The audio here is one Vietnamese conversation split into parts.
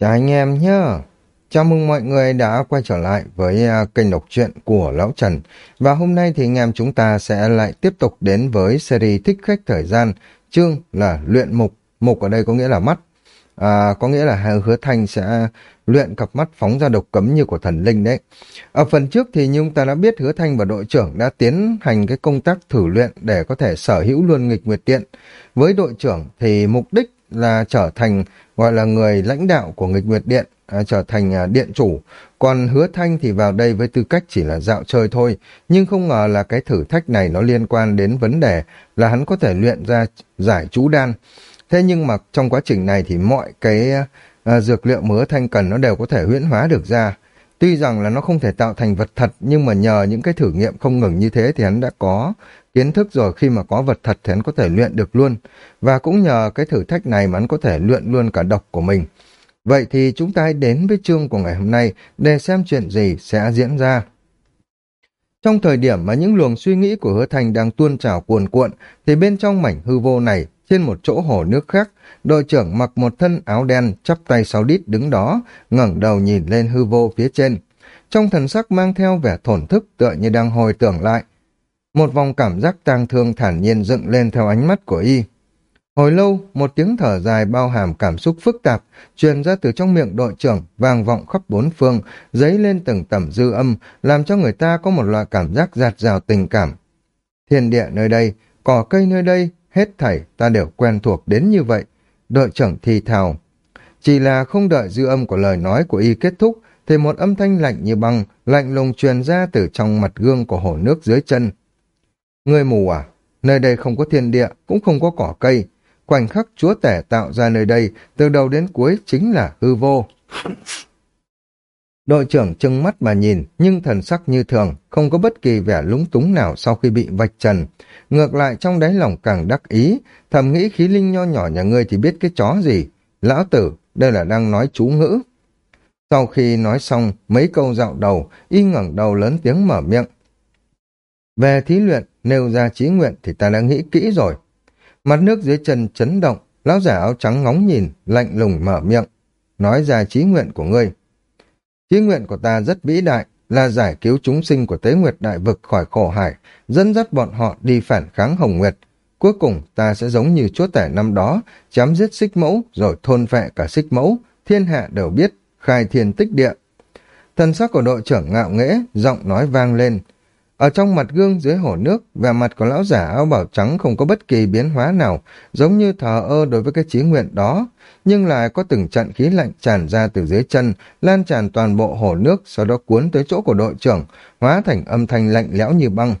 Chào anh em nhé. Chào mừng mọi người đã quay trở lại với à, kênh đọc truyện của Lão Trần. Và hôm nay thì anh em chúng ta sẽ lại tiếp tục đến với series Thích Khách Thời Gian. Chương là luyện mục. Mục ở đây có nghĩa là mắt. À, có nghĩa là hứa thanh sẽ luyện cặp mắt phóng ra độc cấm như của thần linh đấy. Ở phần trước thì như chúng ta đã biết hứa thanh và đội trưởng đã tiến hành cái công tác thử luyện để có thể sở hữu luôn nghịch nguyệt tiện Với đội trưởng thì mục đích là trở thành gọi là người lãnh đạo của nghịch nguyệt điện, à, trở thành à, điện chủ. Còn hứa thanh thì vào đây với tư cách chỉ là dạo chơi thôi, nhưng không ngờ là cái thử thách này nó liên quan đến vấn đề là hắn có thể luyện ra giải chú đan. Thế nhưng mà trong quá trình này thì mọi cái à, dược liệu mà hứa thanh cần nó đều có thể huyễn hóa được ra. Tuy rằng là nó không thể tạo thành vật thật nhưng mà nhờ những cái thử nghiệm không ngừng như thế thì hắn đã có kiến thức rồi khi mà có vật thật thì hắn có thể luyện được luôn. Và cũng nhờ cái thử thách này mà hắn có thể luyện luôn cả độc của mình. Vậy thì chúng ta hãy đến với chương của ngày hôm nay để xem chuyện gì sẽ diễn ra. Trong thời điểm mà những luồng suy nghĩ của hứa thành đang tuôn trào cuồn cuộn, thì bên trong mảnh hư vô này, trên một chỗ hồ nước khác, đội trưởng mặc một thân áo đen, chắp tay sáu đít đứng đó, ngẩng đầu nhìn lên hư vô phía trên. Trong thần sắc mang theo vẻ thổn thức tựa như đang hồi tưởng lại, một vòng cảm giác tang thương thản nhiên dựng lên theo ánh mắt của y. Hồi lâu, một tiếng thở dài bao hàm cảm xúc phức tạp, truyền ra từ trong miệng đội trưởng, vang vọng khắp bốn phương, dấy lên từng tầm dư âm, làm cho người ta có một loại cảm giác giạt rào tình cảm. Thiên địa nơi đây, cỏ cây nơi đây, hết thảy ta đều quen thuộc đến như vậy. Đội trưởng thì thào. Chỉ là không đợi dư âm của lời nói của y kết thúc, thì một âm thanh lạnh như băng, lạnh lùng truyền ra từ trong mặt gương của hồ nước dưới chân. Người mù à? Nơi đây không có thiên địa, cũng không có cỏ cây. Khoảnh khắc chúa tể tạo ra nơi đây, từ đầu đến cuối chính là hư vô. Đội trưởng trừng mắt mà nhìn, nhưng thần sắc như thường, không có bất kỳ vẻ lúng túng nào sau khi bị vạch trần. Ngược lại trong đáy lòng càng đắc ý, thầm nghĩ khí linh nho nhỏ nhà ngươi thì biết cái chó gì. Lão tử, đây là đang nói chú ngữ. Sau khi nói xong mấy câu dạo đầu, y ngẩng đầu lớn tiếng mở miệng. Về thí luyện, nêu ra chí nguyện thì ta đã nghĩ kỹ rồi. Mặt nước dưới chân chấn động, lão giả áo trắng ngóng nhìn, lạnh lùng mở miệng, nói ra chí nguyện của ngươi. Chí nguyện của ta rất vĩ đại, là giải cứu chúng sinh của tế nguyệt đại vực khỏi khổ hải, dẫn dắt bọn họ đi phản kháng hồng nguyệt. Cuối cùng ta sẽ giống như chúa tể năm đó, chém giết xích mẫu rồi thôn phệ cả xích mẫu, thiên hạ đều biết, khai thiên tích địa. Thần sắc của đội trưởng ngạo nghễ, giọng nói vang lên, ở trong mặt gương dưới hồ nước, vẻ mặt của lão giả áo bảo trắng không có bất kỳ biến hóa nào, giống như thờ ơ đối với cái chí nguyện đó, nhưng lại có từng trận khí lạnh tràn ra từ dưới chân, lan tràn toàn bộ hồ nước, sau đó cuốn tới chỗ của đội trưởng, hóa thành âm thanh lạnh lẽo như băng.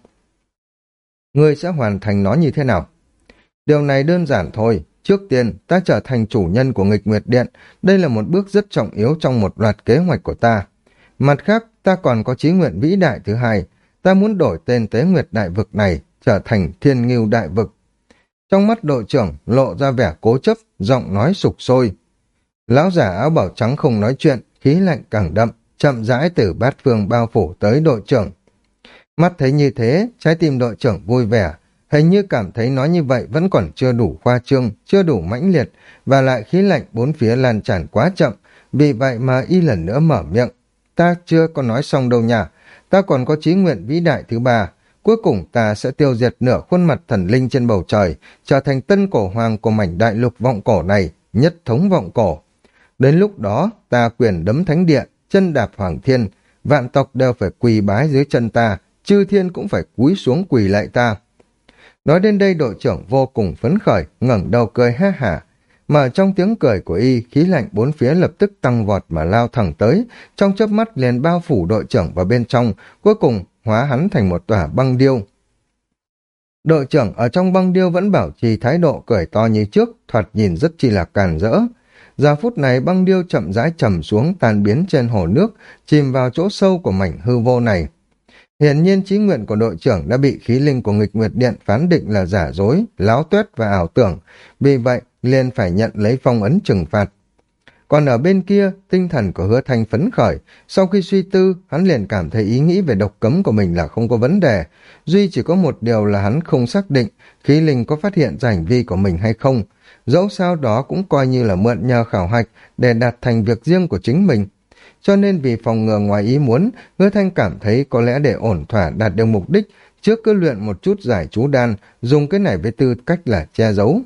Ngươi sẽ hoàn thành nó như thế nào? Điều này đơn giản thôi. Trước tiên, ta trở thành chủ nhân của nghịch nguyệt điện. Đây là một bước rất trọng yếu trong một loạt kế hoạch của ta. Mặt khác, ta còn có chí nguyện vĩ đại thứ hai, ta muốn đổi tên tế nguyệt đại vực này trở thành thiên nghiêu đại vực. Trong mắt đội trưởng lộ ra vẻ cố chấp, giọng nói sục sôi. Lão giả áo bảo trắng không nói chuyện, khí lạnh càng đậm, chậm rãi từ bát phương bao phủ tới đội trưởng. Mắt thấy như thế, trái tim đội trưởng vui vẻ, hình như cảm thấy nói như vậy vẫn còn chưa đủ khoa trương, chưa đủ mãnh liệt, và lại khí lạnh bốn phía lan tràn quá chậm, vì vậy mà y lần nữa mở miệng. Ta chưa có nói xong đâu nhà ta còn có chí nguyện vĩ đại thứ ba. Cuối cùng ta sẽ tiêu diệt nửa khuôn mặt thần linh trên bầu trời, trở thành tân cổ hoàng của mảnh đại lục vọng cổ này, nhất thống vọng cổ. Đến lúc đó, ta quyền đấm thánh địa, chân đạp hoàng thiên, vạn tộc đều phải quỳ bái dưới chân ta, chư thiên cũng phải cúi xuống quỳ lại ta. Nói đến đây đội trưởng vô cùng phấn khởi, ngẩng đầu cười ha hả, mà trong tiếng cười của y, khí lạnh bốn phía lập tức tăng vọt mà lao thẳng tới, trong chớp mắt liền bao phủ đội trưởng vào bên trong, cuối cùng hóa hắn thành một tòa băng điêu. Đội trưởng ở trong băng điêu vẫn bảo trì thái độ cười to như trước, thoạt nhìn rất chi là càn rỡ. Giờ phút này băng điêu chậm rãi trầm xuống tan biến trên hồ nước, chìm vào chỗ sâu của mảnh hư vô này. Hiển nhiên trí nguyện của đội trưởng đã bị khí linh của nghịch nguyệt điện phán định là giả dối, láo tuét và ảo tưởng. Vì vậy, liền phải nhận lấy phong ấn trừng phạt. Còn ở bên kia, tinh thần của hứa thanh phấn khởi, sau khi suy tư, hắn liền cảm thấy ý nghĩ về độc cấm của mình là không có vấn đề. Duy chỉ có một điều là hắn không xác định khí linh có phát hiện ra hành vi của mình hay không. dẫu sao đó cũng coi như là mượn nhờ khảo hạch để đạt thành việc riêng của chính mình. Cho nên vì phòng ngừa ngoài ý muốn, hứa thanh cảm thấy có lẽ để ổn thỏa đạt được mục đích, trước cứ luyện một chút giải chú đan, dùng cái này với tư cách là che giấu.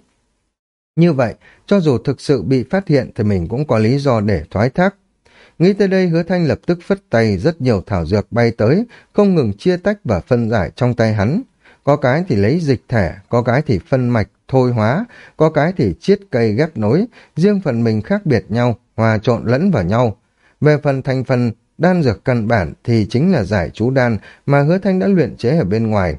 Như vậy, cho dù thực sự bị phát hiện thì mình cũng có lý do để thoái thác. Nghĩ tới đây hứa thanh lập tức phất tay rất nhiều thảo dược bay tới, không ngừng chia tách và phân giải trong tay hắn. Có cái thì lấy dịch thể, có cái thì phân mạch, thôi hóa, có cái thì chiết cây ghép nối, riêng phần mình khác biệt nhau, hòa trộn lẫn vào nhau. Về phần thành phần đan dược căn bản thì chính là giải chú đan mà hứa thanh đã luyện chế ở bên ngoài.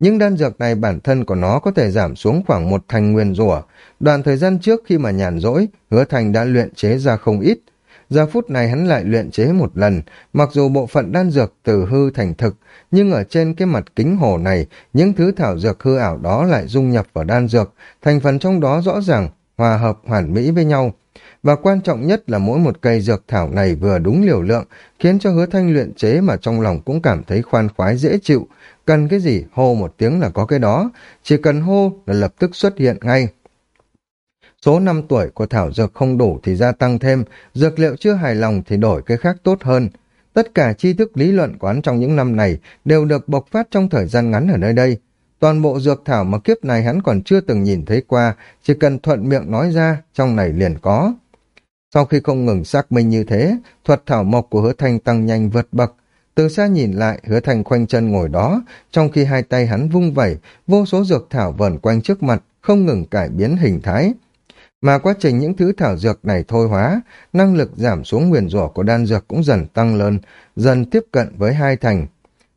Những đan dược này bản thân của nó có thể giảm xuống khoảng một thành nguyên rủa. Đoạn thời gian trước khi mà nhàn rỗi, hứa thanh đã luyện chế ra không ít. Giờ phút này hắn lại luyện chế một lần, mặc dù bộ phận đan dược từ hư thành thực, nhưng ở trên cái mặt kính hồ này, những thứ thảo dược hư ảo đó lại dung nhập vào đan dược, thành phần trong đó rõ ràng, hòa hợp hoàn mỹ với nhau. Và quan trọng nhất là mỗi một cây dược thảo này vừa đúng liều lượng, khiến cho hứa thanh luyện chế mà trong lòng cũng cảm thấy khoan khoái dễ chịu. Cần cái gì hô một tiếng là có cái đó, chỉ cần hô là lập tức xuất hiện ngay. Số năm tuổi của thảo dược không đủ thì gia tăng thêm, dược liệu chưa hài lòng thì đổi cái khác tốt hơn. Tất cả tri thức lý luận quán trong những năm này đều được bộc phát trong thời gian ngắn ở nơi đây. Toàn bộ dược thảo mà kiếp này hắn còn chưa từng nhìn thấy qua, chỉ cần thuận miệng nói ra, trong này liền có. Sau khi không ngừng xác minh như thế, thuật thảo mộc của hứa thanh tăng nhanh vượt bậc. Từ xa nhìn lại, hứa thanh khoanh chân ngồi đó, trong khi hai tay hắn vung vẩy, vô số dược thảo vờn quanh trước mặt, không ngừng cải biến hình thái. Mà quá trình những thứ thảo dược này thôi hóa, năng lực giảm xuống nguyền rủa của đan dược cũng dần tăng lên, dần tiếp cận với hai thành.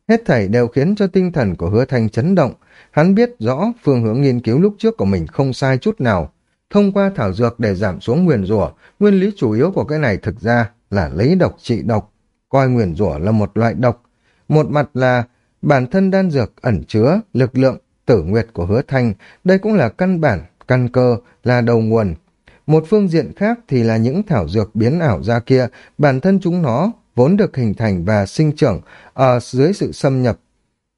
Hết thảy đều khiến cho tinh thần của hứa thanh chấn động. Hắn biết rõ phương hướng nghiên cứu lúc trước của mình không sai chút nào. Thông qua thảo dược để giảm xuống nguyền rủa, nguyên lý chủ yếu của cái này thực ra là lấy độc trị độc, coi nguyền rủa là một loại độc. Một mặt là bản thân đan dược ẩn chứa lực lượng tử nguyệt của hứa thanh, đây cũng là căn bản căn cơ là đầu nguồn. Một phương diện khác thì là những thảo dược biến ảo ra kia, bản thân chúng nó vốn được hình thành và sinh trưởng ở dưới sự xâm nhập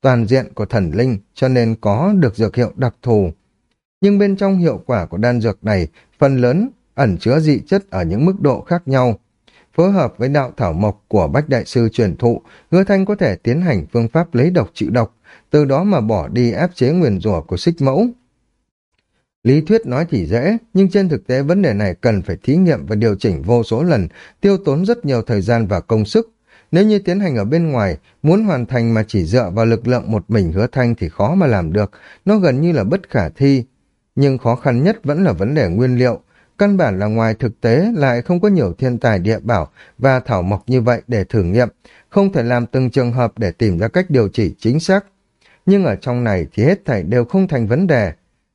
toàn diện của thần linh cho nên có được dược hiệu đặc thù. Nhưng bên trong hiệu quả của đan dược này, phần lớn ẩn chứa dị chất ở những mức độ khác nhau. Phối hợp với đạo thảo mộc của Bách Đại Sư truyền thụ, hứa thanh có thể tiến hành phương pháp lấy độc trị độc, từ đó mà bỏ đi áp chế nguyền rủa của xích mẫu. Lý thuyết nói thì dễ, nhưng trên thực tế vấn đề này cần phải thí nghiệm và điều chỉnh vô số lần, tiêu tốn rất nhiều thời gian và công sức. Nếu như tiến hành ở bên ngoài, muốn hoàn thành mà chỉ dựa vào lực lượng một mình hứa thanh thì khó mà làm được, nó gần như là bất khả thi. Nhưng khó khăn nhất vẫn là vấn đề nguyên liệu. Căn bản là ngoài thực tế lại không có nhiều thiên tài địa bảo và thảo mộc như vậy để thử nghiệm, không thể làm từng trường hợp để tìm ra cách điều chỉ chính xác. Nhưng ở trong này thì hết thảy đều không thành vấn đề,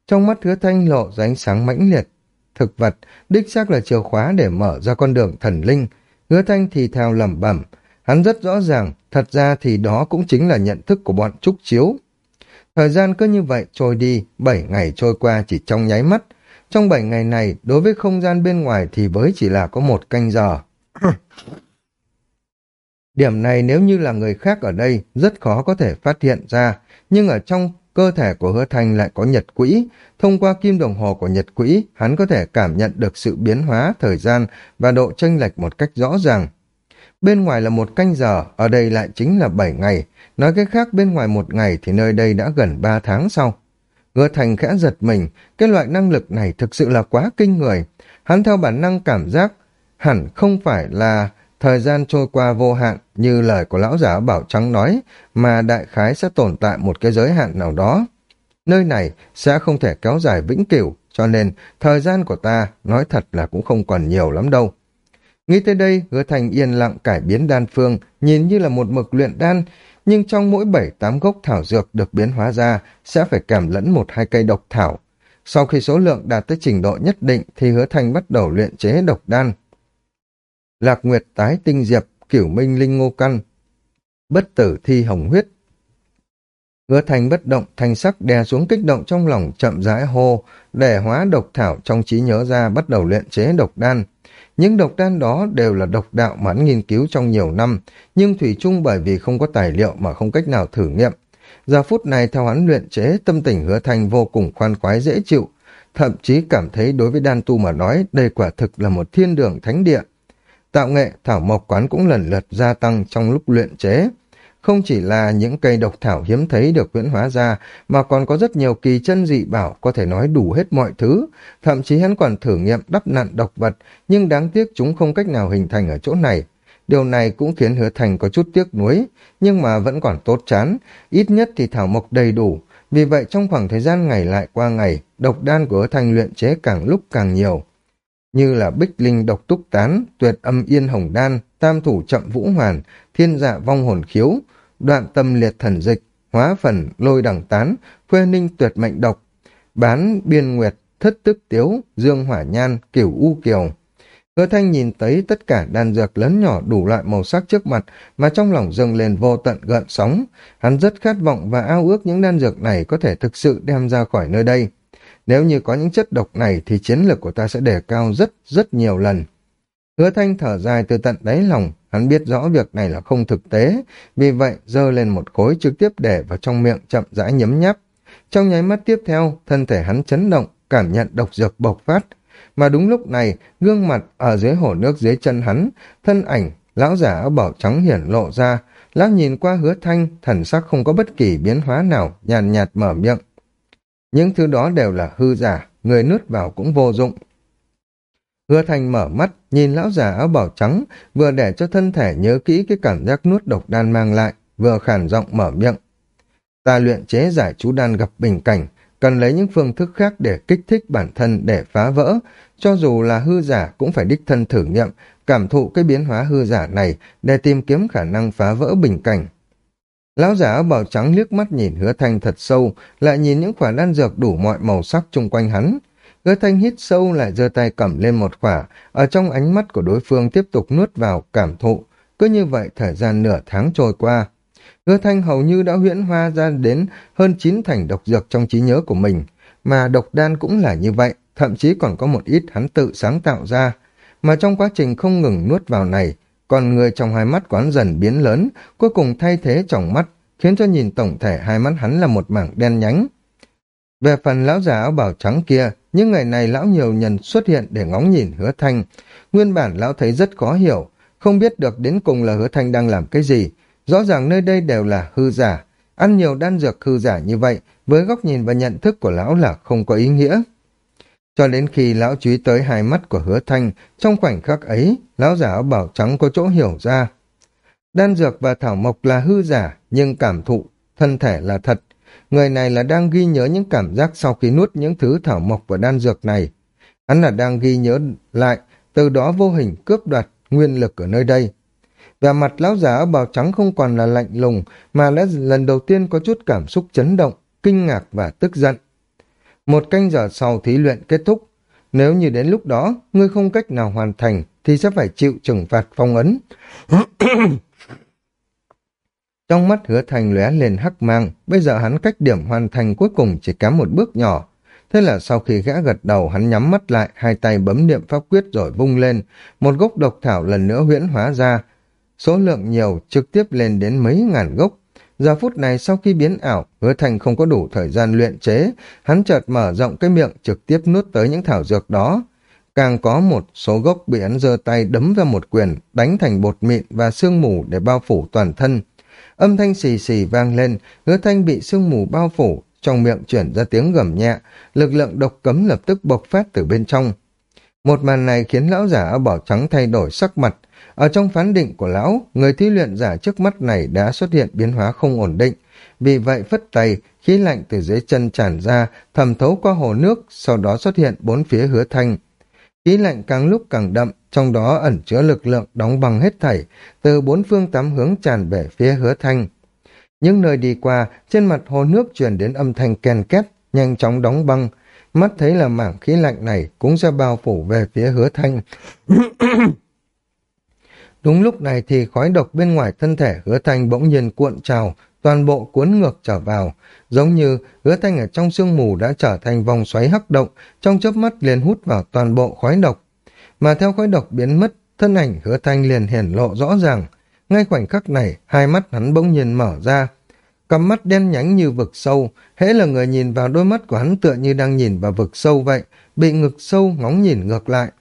trong mắt hứa thanh lộ ra ánh sáng mãnh liệt. Thực vật, đích xác là chìa khóa để mở ra con đường thần linh. Hứa thanh thì theo lẩm bẩm. Hắn rất rõ ràng, thật ra thì đó cũng chính là nhận thức của bọn trúc chiếu. Thời gian cứ như vậy trôi đi, bảy ngày trôi qua chỉ trong nháy mắt. Trong bảy ngày này, đối với không gian bên ngoài thì với chỉ là có một canh giờ. Điểm này nếu như là người khác ở đây, rất khó có thể phát hiện ra, nhưng ở trong cơ thể của hứa thanh lại có nhật quỹ. Thông qua kim đồng hồ của nhật quỹ, hắn có thể cảm nhận được sự biến hóa, thời gian và độ chênh lệch một cách rõ ràng. Bên ngoài là một canh giờ, ở đây lại chính là bảy ngày. Nói cách khác bên ngoài một ngày thì nơi đây đã gần ba tháng sau. Hứa thành khẽ giật mình, cái loại năng lực này thực sự là quá kinh người. Hắn theo bản năng cảm giác hẳn không phải là thời gian trôi qua vô hạn như lời của lão giả Bảo Trắng nói, mà đại khái sẽ tồn tại một cái giới hạn nào đó. Nơi này sẽ không thể kéo dài vĩnh cửu, cho nên thời gian của ta nói thật là cũng không còn nhiều lắm đâu. Nghĩ tới đây, hứa thành yên lặng cải biến đan phương, nhìn như là một mực luyện đan, nhưng trong mỗi bảy tám gốc thảo dược được biến hóa ra sẽ phải kèm lẫn một hai cây độc thảo. Sau khi số lượng đạt tới trình độ nhất định thì hứa thành bắt đầu luyện chế độc đan. Lạc Nguyệt tái tinh diệp, cửu minh linh ngô căn, bất tử thi hồng huyết. Hứa thành bất động, thanh sắc đè xuống kích động trong lòng chậm rãi hô, để hóa độc thảo trong trí nhớ ra bắt đầu luyện chế độc đan. Những độc đan đó đều là độc đạo mà hắn nghiên cứu trong nhiều năm, nhưng Thủy chung bởi vì không có tài liệu mà không cách nào thử nghiệm. Giờ phút này theo hắn luyện chế, tâm tình hứa thành vô cùng khoan khoái dễ chịu. thậm chí cảm thấy đối với đan tu mà nói đây quả thực là một thiên đường thánh địa. Tạo nghệ thảo mộc quán cũng lần lượt gia tăng trong lúc luyện chế. Không chỉ là những cây độc thảo hiếm thấy được huyễn hóa ra, mà còn có rất nhiều kỳ chân dị bảo có thể nói đủ hết mọi thứ. Thậm chí hắn còn thử nghiệm đắp nặn độc vật, nhưng đáng tiếc chúng không cách nào hình thành ở chỗ này. Điều này cũng khiến hứa thành có chút tiếc nuối, nhưng mà vẫn còn tốt chán, ít nhất thì thảo mộc đầy đủ. Vì vậy trong khoảng thời gian ngày lại qua ngày, độc đan của hứa thành luyện chế càng lúc càng nhiều. Như là bích linh độc túc tán, tuyệt âm yên hồng đan, tam thủ chậm vũ hoàn, thiên dạ vong hồn khiếu, đoạn tâm liệt thần dịch, hóa phần lôi đẳng tán, khuê ninh tuyệt mệnh độc, bán biên nguyệt, thất tức tiếu, dương hỏa nhan, kiểu u kiều. Hứa thanh nhìn thấy tất cả đan dược lớn nhỏ đủ loại màu sắc trước mặt mà trong lòng dâng lên vô tận gợn sóng. Hắn rất khát vọng và ao ước những đan dược này có thể thực sự đem ra khỏi nơi đây. Nếu như có những chất độc này thì chiến lược của ta sẽ đề cao rất rất nhiều lần. Hứa thanh thở dài từ tận đáy lòng, hắn biết rõ việc này là không thực tế, vì vậy dơ lên một khối trực tiếp để vào trong miệng chậm rãi nhấm nháp. Trong nháy mắt tiếp theo, thân thể hắn chấn động, cảm nhận độc dược bộc phát, mà đúng lúc này, gương mặt ở dưới hồ nước dưới chân hắn, thân ảnh, lão giả áo bảo trắng hiển lộ ra, lão nhìn qua hứa thanh, thần sắc không có bất kỳ biến hóa nào, nhàn nhạt, nhạt mở miệng. Những thứ đó đều là hư giả, người nuốt vào cũng vô dụng. Hứa thanh mở mắt, nhìn lão già áo bảo trắng, vừa để cho thân thể nhớ kỹ cái cảm giác nuốt độc đan mang lại, vừa khản giọng mở miệng. Ta luyện chế giải chú đan gặp bình cảnh, cần lấy những phương thức khác để kích thích bản thân để phá vỡ, cho dù là hư giả cũng phải đích thân thử nghiệm, cảm thụ cái biến hóa hư giả này để tìm kiếm khả năng phá vỡ bình cảnh. Lão giả áo bào trắng liếc mắt nhìn hứa thanh thật sâu, lại nhìn những quả đan dược đủ mọi màu sắc chung quanh hắn. Hứa thanh hít sâu lại giơ tay cầm lên một quả, ở trong ánh mắt của đối phương tiếp tục nuốt vào cảm thụ. Cứ như vậy thời gian nửa tháng trôi qua. Hứa thanh hầu như đã huyễn hoa ra đến hơn chín thành độc dược trong trí nhớ của mình, mà độc đan cũng là như vậy, thậm chí còn có một ít hắn tự sáng tạo ra. Mà trong quá trình không ngừng nuốt vào này, còn người trong hai mắt quán dần biến lớn, cuối cùng thay thế trong mắt, khiến cho nhìn tổng thể hai mắt hắn là một mảng đen nhánh. Về phần lão già áo bảo trắng kia, những ngày này lão nhiều nhân xuất hiện để ngóng nhìn hứa thanh. Nguyên bản lão thấy rất khó hiểu, không biết được đến cùng là hứa thanh đang làm cái gì. Rõ ràng nơi đây đều là hư giả. Ăn nhiều đan dược hư giả như vậy, với góc nhìn và nhận thức của lão là không có ý nghĩa. Cho đến khi lão chú ý tới hai mắt của hứa thanh, trong khoảnh khắc ấy, lão giả áo bảo trắng có chỗ hiểu ra. Đan dược và thảo mộc là hư giả, nhưng cảm thụ, thân thể là thật. Người này là đang ghi nhớ những cảm giác sau khi nuốt những thứ thảo mộc và đan dược này. Hắn là đang ghi nhớ lại, từ đó vô hình cướp đoạt nguyên lực ở nơi đây. Và mặt lão giả ở bào trắng không còn là lạnh lùng, mà đã lần đầu tiên có chút cảm xúc chấn động, kinh ngạc và tức giận. Một canh giờ sau thí luyện kết thúc, nếu như đến lúc đó ngươi không cách nào hoàn thành thì sẽ phải chịu trừng phạt phong ấn. Trong mắt hứa thành lóe lên hắc mang, bây giờ hắn cách điểm hoàn thành cuối cùng chỉ kém một bước nhỏ. Thế là sau khi gã gật đầu hắn nhắm mắt lại, hai tay bấm niệm pháp quyết rồi vung lên, một gốc độc thảo lần nữa huyễn hóa ra. Số lượng nhiều trực tiếp lên đến mấy ngàn gốc. Giờ phút này sau khi biến ảo, hứa thành không có đủ thời gian luyện chế, hắn chợt mở rộng cái miệng trực tiếp nuốt tới những thảo dược đó. Càng có một số gốc bị hắn giơ tay đấm vào một quyền, đánh thành bột mịn và sương mù để bao phủ toàn thân. Âm thanh xì xì vang lên, hứa thanh bị sương mù bao phủ, trong miệng chuyển ra tiếng gầm nhẹ, lực lượng độc cấm lập tức bộc phát từ bên trong. Một màn này khiến lão giả áo bảo trắng thay đổi sắc mặt, ở trong phán định của lão, người thi luyện giả trước mắt này đã xuất hiện biến hóa không ổn định. Vì vậy phất tay, khí lạnh từ dưới chân tràn ra, thẩm thấu qua hồ nước, sau đó xuất hiện bốn phía hứa thanh. Khí lạnh càng lúc càng đậm, trong đó ẩn chứa lực lượng đóng băng hết thảy, từ bốn phương tám hướng tràn về phía hứa thanh. Những nơi đi qua, trên mặt hồ nước truyền đến âm thanh ken két, nhanh chóng đóng băng. Mắt thấy là mảng khí lạnh này cũng sẽ bao phủ về phía hứa thanh. Đúng lúc này thì khói độc bên ngoài thân thể hứa thanh bỗng nhiên cuộn trào, toàn bộ cuốn ngược trở vào, giống như hứa thanh ở trong sương mù đã trở thành vòng xoáy hắc động, trong chớp mắt liền hút vào toàn bộ khói độc. Mà theo khói độc biến mất, thân ảnh hứa thanh liền hiển lộ rõ ràng. Ngay khoảnh khắc này, hai mắt hắn bỗng nhiên mở ra. cặp mắt đen nhánh như vực sâu, hễ là người nhìn vào đôi mắt của hắn tựa như đang nhìn vào vực sâu vậy, bị ngực sâu ngóng nhìn ngược lại.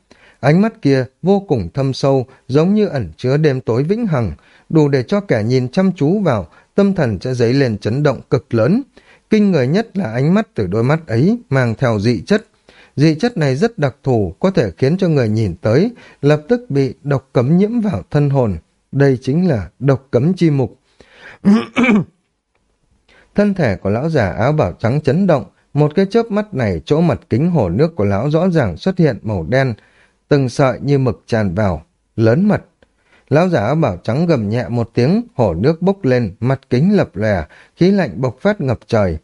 Ánh mắt kia vô cùng thâm sâu, giống như ẩn chứa đêm tối vĩnh hằng, đủ để cho kẻ nhìn chăm chú vào, tâm thần sẽ dấy lên chấn động cực lớn. Kinh người nhất là ánh mắt từ đôi mắt ấy mang theo dị chất. Dị chất này rất đặc thù, có thể khiến cho người nhìn tới, lập tức bị độc cấm nhiễm vào thân hồn. Đây chính là độc cấm chi mục. Thân thể của lão già áo bảo trắng chấn động, một cái chớp mắt này chỗ mặt kính hồ nước của lão rõ ràng xuất hiện màu đen, từng sợi như mực tràn vào, lớn mật. Lão giả áo bảo trắng gầm nhẹ một tiếng, hồ nước bốc lên, mặt kính lập lè, khí lạnh bộc phát ngập trời.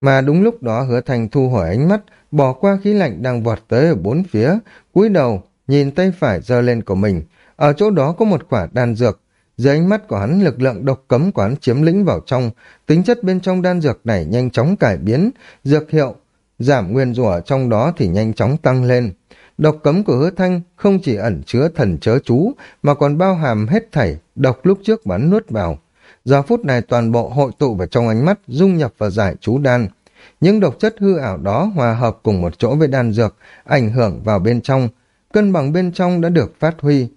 Mà đúng lúc đó hứa thành thu hồi ánh mắt, bỏ qua khí lạnh đang vọt tới ở bốn phía, cúi đầu, nhìn tay phải giơ lên của mình. Ở chỗ đó có một quả đan dược, dưới ánh mắt của hắn lực lượng độc cấm của hắn chiếm lĩnh vào trong, tính chất bên trong đan dược này nhanh chóng cải biến, dược hiệu, giảm nguyên rủa trong đó thì nhanh chóng tăng lên. Độc cấm của hứa thanh không chỉ ẩn chứa thần chớ chú, mà còn bao hàm hết thảy, độc lúc trước bắn nuốt vào. Giờ phút này toàn bộ hội tụ vào trong ánh mắt, dung nhập vào giải chú đan. Những độc chất hư ảo đó hòa hợp cùng một chỗ với đan dược, ảnh hưởng vào bên trong. Cân bằng bên trong đã được phát huy,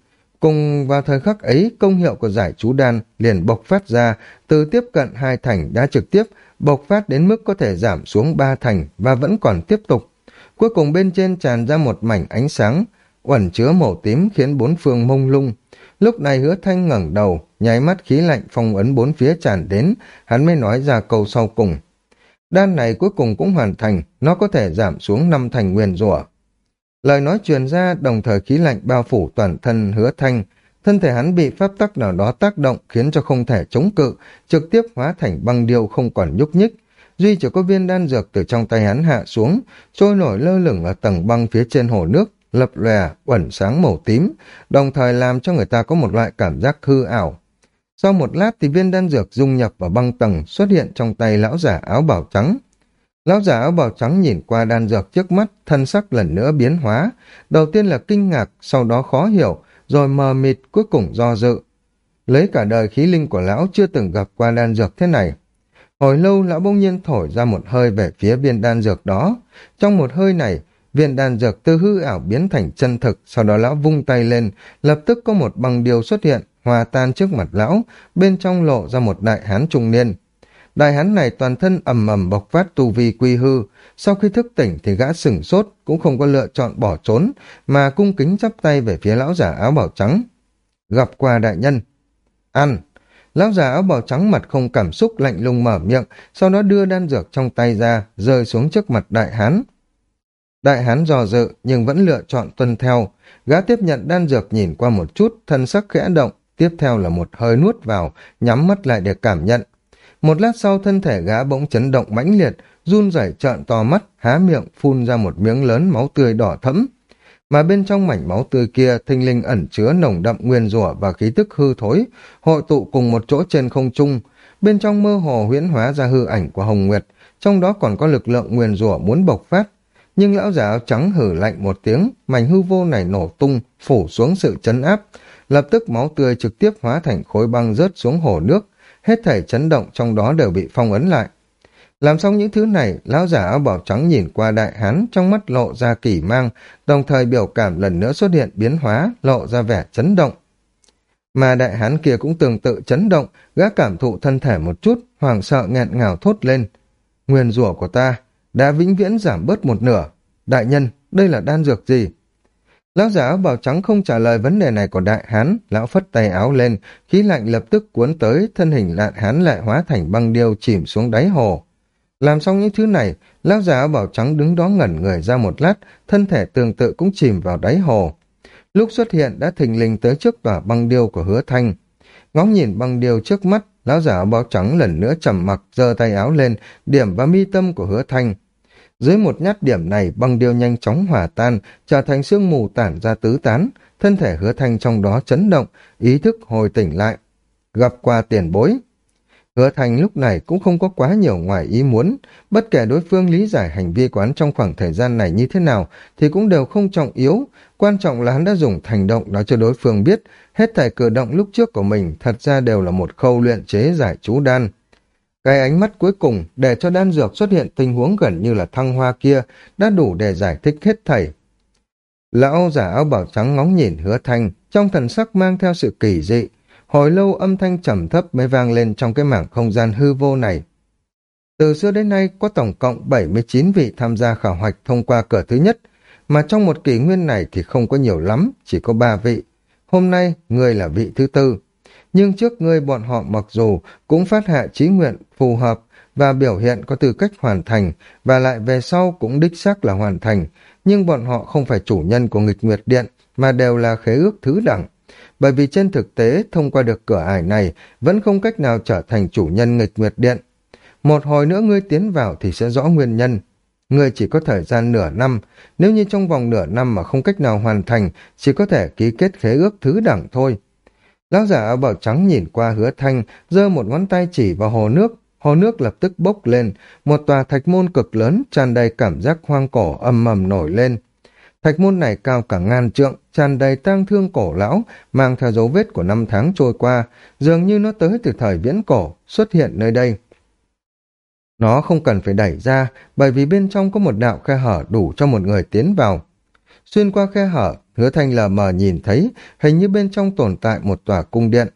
Cùng vào thời khắc ấy, công hiệu của giải chú đan liền bộc phát ra, từ tiếp cận hai thành đã trực tiếp bộc phát đến mức có thể giảm xuống ba thành và vẫn còn tiếp tục. Cuối cùng bên trên tràn ra một mảnh ánh sáng, uẩn chứa màu tím khiến bốn phương mông lung. Lúc này hứa thanh ngẩng đầu, nháy mắt khí lạnh phong ấn bốn phía tràn đến, hắn mới nói ra câu sau cùng. Đan này cuối cùng cũng hoàn thành, nó có thể giảm xuống năm thành nguyên rủa Lời nói truyền ra đồng thời khí lạnh bao phủ toàn thân hứa thanh, thân thể hắn bị pháp tắc nào đó tác động khiến cho không thể chống cự, trực tiếp hóa thành băng điêu không còn nhúc nhích. Duy chỉ có viên đan dược từ trong tay hắn hạ xuống, trôi nổi lơ lửng ở tầng băng phía trên hồ nước, lập lòe, uẩn sáng màu tím, đồng thời làm cho người ta có một loại cảm giác hư ảo. Sau một lát thì viên đan dược dung nhập vào băng tầng xuất hiện trong tay lão giả áo bảo trắng. Lão giả áo bào trắng nhìn qua đan dược trước mắt, thân sắc lần nữa biến hóa. Đầu tiên là kinh ngạc, sau đó khó hiểu, rồi mờ mịt cuối cùng do dự. Lấy cả đời khí linh của lão chưa từng gặp qua đan dược thế này. Hồi lâu lão bỗng nhiên thổi ra một hơi về phía viên đan dược đó. Trong một hơi này, viên đan dược từ hư ảo biến thành chân thực, sau đó lão vung tay lên, lập tức có một băng điều xuất hiện, hòa tan trước mặt lão, bên trong lộ ra một đại hán trung niên. Đại hán này toàn thân ầm ầm bộc phát tu vi quy hư, sau khi thức tỉnh thì gã sửng sốt, cũng không có lựa chọn bỏ trốn, mà cung kính chắp tay về phía lão giả áo bảo trắng. Gặp qua đại nhân. Ăn. Lão giả áo bảo trắng mặt không cảm xúc lạnh lùng mở miệng, sau đó đưa đan dược trong tay ra, rơi xuống trước mặt đại hán. Đại hán dò dự nhưng vẫn lựa chọn tuân theo. Gã tiếp nhận đan dược nhìn qua một chút, thân sắc khẽ động, tiếp theo là một hơi nuốt vào, nhắm mắt lại để cảm nhận. Một lát sau thân thể gã bỗng chấn động mãnh liệt, run rẩy trợn to mắt, há miệng phun ra một miếng lớn máu tươi đỏ thẫm. Mà bên trong mảnh máu tươi kia, thinh linh ẩn chứa nồng đậm nguyên rủa và khí tức hư thối, hội tụ cùng một chỗ trên không trung. Bên trong mơ hồ huyễn hóa ra hư ảnh của Hồng Nguyệt, trong đó còn có lực lượng nguyên rủa muốn bộc phát. Nhưng lão già áo trắng hử lạnh một tiếng, mảnh hư vô này nổ tung, phủ xuống sự chấn áp. Lập tức máu tươi trực tiếp hóa thành khối băng rớt xuống hồ nước, hết thảy chấn động trong đó đều bị phong ấn lại. Làm xong những thứ này, lão giả áo bảo trắng nhìn qua đại hán trong mắt lộ ra kỳ mang, đồng thời biểu cảm lần nữa xuất hiện biến hóa, lộ ra vẻ chấn động. Mà đại hán kia cũng tương tự chấn động, gã cảm thụ thân thể một chút, hoàng sợ nghẹn ngào thốt lên. Nguyên rủa của ta đã vĩnh viễn giảm bớt một nửa. Đại nhân, đây là đan dược gì? Lão giả áo bào trắng không trả lời vấn đề này của đại hán, lão phất tay áo lên, khí lạnh lập tức cuốn tới, thân hình đại hán lại hóa thành băng điêu chìm xuống đáy hồ. Làm xong những thứ này, lão giả áo bào trắng đứng đó ngẩn người ra một lát, thân thể tương tự cũng chìm vào đáy hồ. Lúc xuất hiện đã thình lình tới trước tòa băng điêu của hứa thanh. Ngóng nhìn băng điêu trước mắt, lão giả áo bào trắng lần nữa trầm mặc giơ tay áo lên, điểm vào mi tâm của hứa thanh. Dưới một nhát điểm này, băng điêu nhanh chóng hòa tan, trở thành sương mù tản ra tứ tán, thân thể hứa thanh trong đó chấn động, ý thức hồi tỉnh lại. Gặp qua tiền bối. Hứa thanh lúc này cũng không có quá nhiều ngoài ý muốn, bất kể đối phương lý giải hành vi quán trong khoảng thời gian này như thế nào thì cũng đều không trọng yếu, quan trọng là hắn đã dùng thành động nói cho đối phương biết, hết thảy cử động lúc trước của mình thật ra đều là một khâu luyện chế giải chú đan. Cái ánh mắt cuối cùng để cho đan dược xuất hiện tình huống gần như là thăng hoa kia đã đủ để giải thích hết thảy. Lão giả áo bảo trắng ngóng nhìn hứa thanh, trong thần sắc mang theo sự kỳ dị. Hồi lâu âm thanh trầm thấp mới vang lên trong cái mảng không gian hư vô này. Từ xưa đến nay có tổng cộng 79 vị tham gia khảo hoạch thông qua cửa thứ nhất, mà trong một kỷ nguyên này thì không có nhiều lắm, chỉ có 3 vị. Hôm nay, người là vị thứ tư. Nhưng trước ngươi bọn họ mặc dù cũng phát hạ trí nguyện phù hợp và biểu hiện có tư cách hoàn thành và lại về sau cũng đích xác là hoàn thành, nhưng bọn họ không phải chủ nhân của nghịch nguyệt điện mà đều là khế ước thứ đẳng. Bởi vì trên thực tế, thông qua được cửa ải này vẫn không cách nào trở thành chủ nhân nghịch nguyệt điện. Một hồi nữa ngươi tiến vào thì sẽ rõ nguyên nhân. Ngươi chỉ có thời gian nửa năm, nếu như trong vòng nửa năm mà không cách nào hoàn thành, chỉ có thể ký kết khế ước thứ đẳng thôi. Lão giả áo bảo trắng nhìn qua hứa thanh, giơ một ngón tay chỉ vào hồ nước, hồ nước lập tức bốc lên, một tòa thạch môn cực lớn tràn đầy cảm giác hoang cổ âm mầm nổi lên. Thạch môn này cao cả ngàn trượng, tràn đầy tang thương cổ lão, mang theo dấu vết của năm tháng trôi qua, dường như nó tới từ thời viễn cổ, xuất hiện nơi đây. Nó không cần phải đẩy ra, bởi vì bên trong có một đạo khe hở đủ cho một người tiến vào. Xuyên qua khe hở, hứa thanh lờ mờ nhìn thấy, hình như bên trong tồn tại một tòa cung điện.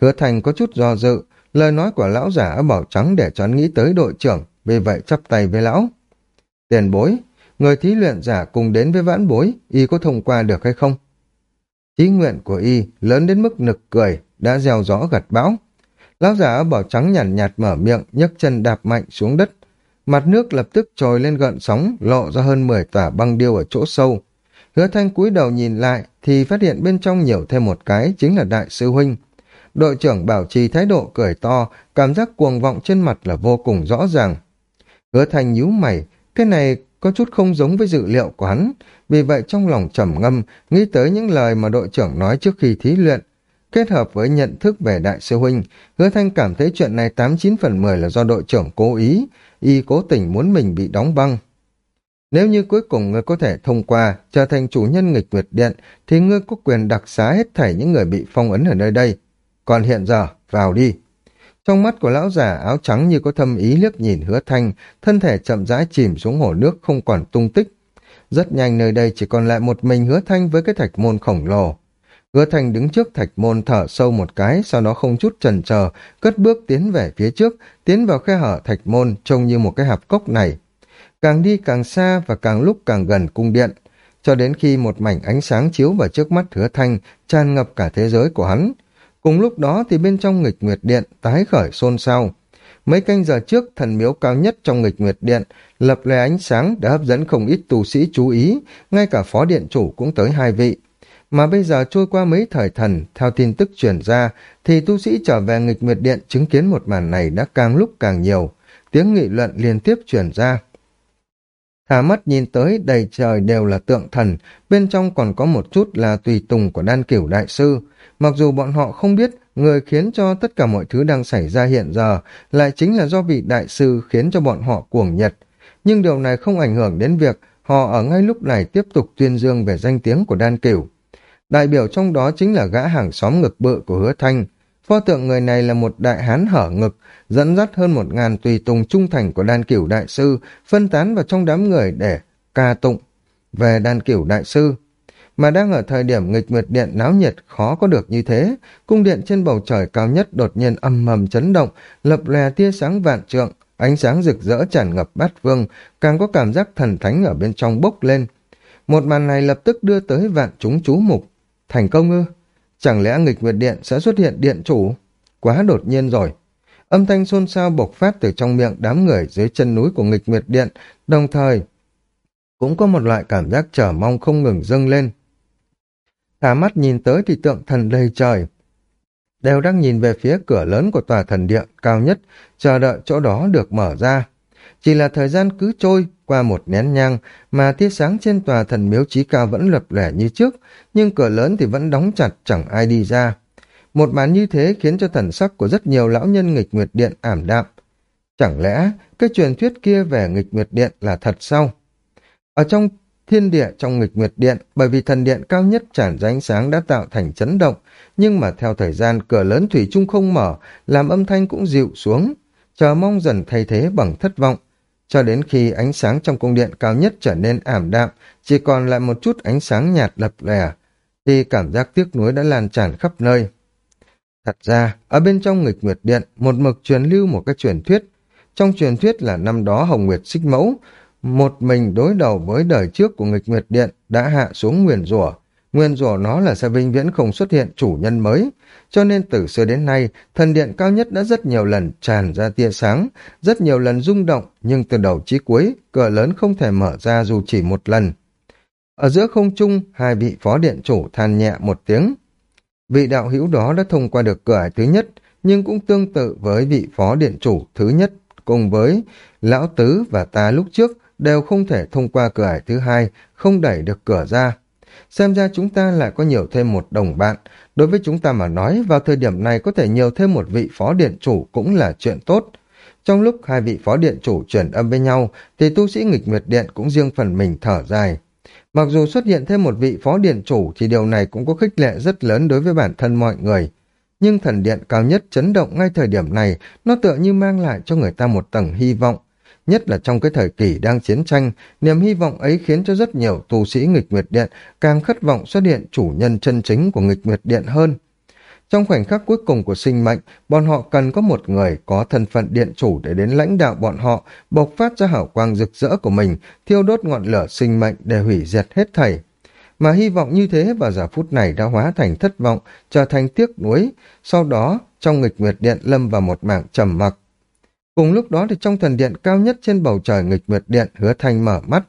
Hứa thanh có chút do dự, lời nói của lão giả bảo trắng để cho hắn nghĩ tới đội trưởng, vì vậy chắp tay với lão. Tiền bối, người thí luyện giả cùng đến với vãn bối, y có thông qua được hay không? Chí nguyện của y lớn đến mức nực cười, đã gieo rõ gặt bão. Lão giả bảo trắng nhàn nhạt, nhạt mở miệng, nhấc chân đạp mạnh xuống đất. Mặt nước lập tức trồi lên gợn sóng, lộ ra hơn 10 tòa băng điêu ở chỗ sâu. Hứa thanh cúi đầu nhìn lại, thì phát hiện bên trong nhiều thêm một cái, chính là đại sư huynh. Đội trưởng bảo trì thái độ cười to, cảm giác cuồng vọng trên mặt là vô cùng rõ ràng. Hứa thanh nhíu mày, cái này có chút không giống với dự liệu của hắn, vì vậy trong lòng trầm ngâm, nghĩ tới những lời mà đội trưởng nói trước khi thí luyện. Kết hợp với nhận thức về đại sư huynh, hứa thanh cảm thấy chuyện này 89 phần 10 là do đội trưởng cố ý, y cố tình muốn mình bị đóng băng. Nếu như cuối cùng ngươi có thể thông qua, trở thành chủ nhân nghịch nguyệt điện, thì ngươi có quyền đặc xá hết thảy những người bị phong ấn ở nơi đây. Còn hiện giờ, vào đi. Trong mắt của lão già áo trắng như có thâm ý liếc nhìn hứa thanh, thân thể chậm rãi chìm xuống hồ nước không còn tung tích. Rất nhanh nơi đây chỉ còn lại một mình hứa thanh với cái thạch môn khổng lồ. Hứa thanh đứng trước thạch môn thở sâu một cái, sau đó không chút chần chờ, cất bước tiến về phía trước, tiến vào khe hở thạch môn trông như một cái hạp cốc này. Càng đi càng xa và càng lúc càng gần cung điện, cho đến khi một mảnh ánh sáng chiếu vào trước mắt hứa thanh, tràn ngập cả thế giới của hắn. Cùng lúc đó thì bên trong nghịch nguyệt điện tái khởi xôn xao. Mấy canh giờ trước, thần miếu cao nhất trong nghịch nguyệt điện lập lè ánh sáng đã hấp dẫn không ít tu sĩ chú ý, ngay cả phó điện chủ cũng tới hai vị. Mà bây giờ trôi qua mấy thời thần, theo tin tức truyền ra, thì tu sĩ trở về nghịch nguyệt điện chứng kiến một màn này đã càng lúc càng nhiều. Tiếng nghị luận liên tiếp truyền ra. Thả mắt nhìn tới đầy trời đều là tượng thần, bên trong còn có một chút là tùy tùng của đan cửu đại sư. Mặc dù bọn họ không biết người khiến cho tất cả mọi thứ đang xảy ra hiện giờ lại chính là do vị đại sư khiến cho bọn họ cuồng nhiệt. Nhưng điều này không ảnh hưởng đến việc họ ở ngay lúc này tiếp tục tuyên dương về danh tiếng của đan cửu. Đại biểu trong đó chính là gã hàng xóm ngực bự của hứa thanh. Pho tượng người này là một đại hán hở ngực, dẫn dắt hơn một ngàn tùy tùng trung thành của đan cửu đại sư, phân tán vào trong đám người để ca tụng về đan cửu đại sư. Mà đang ở thời điểm nghịch nguyệt điện náo nhiệt khó có được như thế, cung điện trên bầu trời cao nhất đột nhiên âm mầm chấn động, lập lè tia sáng vạn trượng, ánh sáng rực rỡ tràn ngập bát vương, càng có cảm giác thần thánh ở bên trong bốc lên. Một màn này lập tức đưa tới vạn chúng chú mục. Thành công ư? Chẳng lẽ nghịch nguyệt điện sẽ xuất hiện điện chủ? Quá đột nhiên rồi. Âm thanh xôn xao bộc phát từ trong miệng đám người dưới chân núi của nghịch nguyệt điện, đồng thời cũng có một loại cảm giác chờ mong không ngừng dâng lên. Thả mắt nhìn tới thì tượng thần đầy trời, đều đang nhìn về phía cửa lớn của tòa thần điện cao nhất, chờ đợi chỗ đó được mở ra. Chỉ là thời gian cứ trôi, qua một nén nhang, mà tia sáng trên tòa thần miếu trí cao vẫn lập lẻ như trước, nhưng cửa lớn thì vẫn đóng chặt, chẳng ai đi ra. Một màn như thế khiến cho thần sắc của rất nhiều lão nhân nghịch nguyệt điện ảm đạm. Chẳng lẽ cái truyền thuyết kia về nghịch nguyệt điện là thật sao? Ở trong thiên địa trong nghịch nguyệt điện, bởi vì thần điện cao nhất tràn ra ánh sáng đã tạo thành chấn động, nhưng mà theo thời gian cửa lớn thủy chung không mở, làm âm thanh cũng dịu xuống. chờ mong dần thay thế bằng thất vọng, cho đến khi ánh sáng trong cung điện cao nhất trở nên ảm đạm, chỉ còn lại một chút ánh sáng nhạt lập lẻ, thì cảm giác tiếc nuối đã lan tràn khắp nơi. Thật ra, ở bên trong nghịch nguyệt điện, một mực truyền lưu một cái truyền thuyết. Trong truyền thuyết là năm đó Hồng Nguyệt xích mẫu, một mình đối đầu với đời trước của nghịch nguyệt điện đã hạ xuống nguyền rủa nguyên rủa nó là sẽ vinh viễn không xuất hiện chủ nhân mới, cho nên từ xưa đến nay, thần điện cao nhất đã rất nhiều lần tràn ra tia sáng, rất nhiều lần rung động, nhưng từ đầu chí cuối, cửa lớn không thể mở ra dù chỉ một lần. Ở giữa không trung, hai vị phó điện chủ than nhẹ một tiếng. Vị đạo hữu đó đã thông qua được cửa ải thứ nhất, nhưng cũng tương tự với vị phó điện chủ thứ nhất, cùng với lão tứ và ta lúc trước đều không thể thông qua cửa ải thứ hai, không đẩy được cửa ra. Xem ra chúng ta lại có nhiều thêm một đồng bạn. Đối với chúng ta mà nói, vào thời điểm này có thể nhiều thêm một vị phó điện chủ cũng là chuyện tốt. Trong lúc hai vị phó điện chủ chuyển âm với nhau, thì tu sĩ nghịch nguyệt điện cũng riêng phần mình thở dài. Mặc dù xuất hiện thêm một vị phó điện chủ thì điều này cũng có khích lệ rất lớn đối với bản thân mọi người. Nhưng thần điện cao nhất chấn động ngay thời điểm này, nó tựa như mang lại cho người ta một tầng hy vọng. Nhất là trong cái thời kỳ đang chiến tranh, niềm hy vọng ấy khiến cho rất nhiều tu sĩ nghịch nguyệt điện càng khát vọng xuất hiện chủ nhân chân chính của nghịch nguyệt điện hơn. Trong khoảnh khắc cuối cùng của sinh mệnh, bọn họ cần có một người có thân phận điện chủ để đến lãnh đạo bọn họ, bộc phát ra hảo quang rực rỡ của mình, thiêu đốt ngọn lửa sinh mệnh để hủy diệt hết thảy. Mà hy vọng như thế vào giờ phút này đã hóa thành thất vọng, trở thành tiếc nuối. Sau đó, trong nghịch nguyệt điện lâm vào một mảng trầm mặc. Cùng lúc đó thì trong thần điện cao nhất trên bầu trời nghịch nguyệt điện hứa thanh mở mắt.